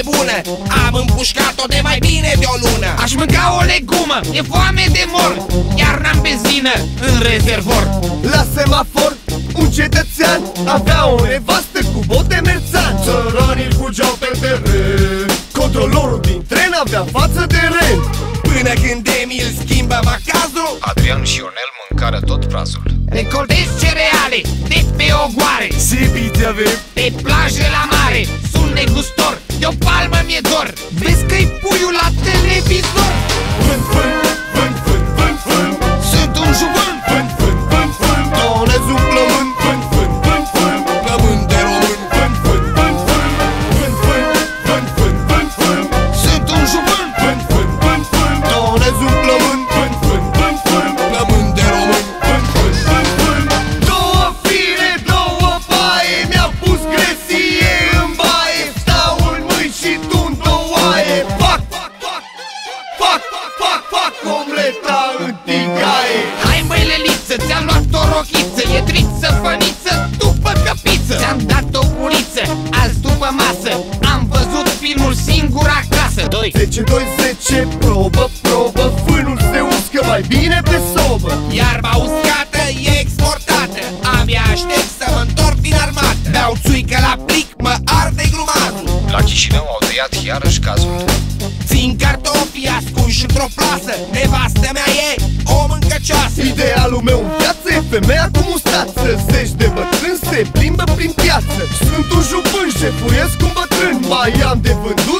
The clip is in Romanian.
Nebună Am împușcat-o de mai bine de o lună. Aș mânca o legumă, e foame de mor. Iar n-am benzină în rezervor. La semafor un cetățean Avea o nevastă cu bote merțan. Țăranii îl fugeau pe teren. Controlorul din tren avea față de ren Până când Emil schimbă macazul Adrian și Ionel mâncară tot prazul. Recoltez cereale de pe ogoare. Sibiți avem Pe plajă la mare Sunt negustor De o palmă mi-e dor. Vezi că-i puiul la televizor 6, 2 10, 2, 10, probă, probă Fânul se uscă mai bine pe sobă. Iarba uscată e exportată Abia aștept să mă întorc din armată. Beau țuică la plic, mă arde grumazul La Chișinău au tăiat iarăși cazul. Țin cartofi ascunși într-o plasă Nevastă mea e o mâncăcioasă. Idealul meu în viață e femeia cu mustață. Zeci de bătrâni se plimbă prin piață. Sunt un jupân, șefuiesc un bătrân. Mai am de vândut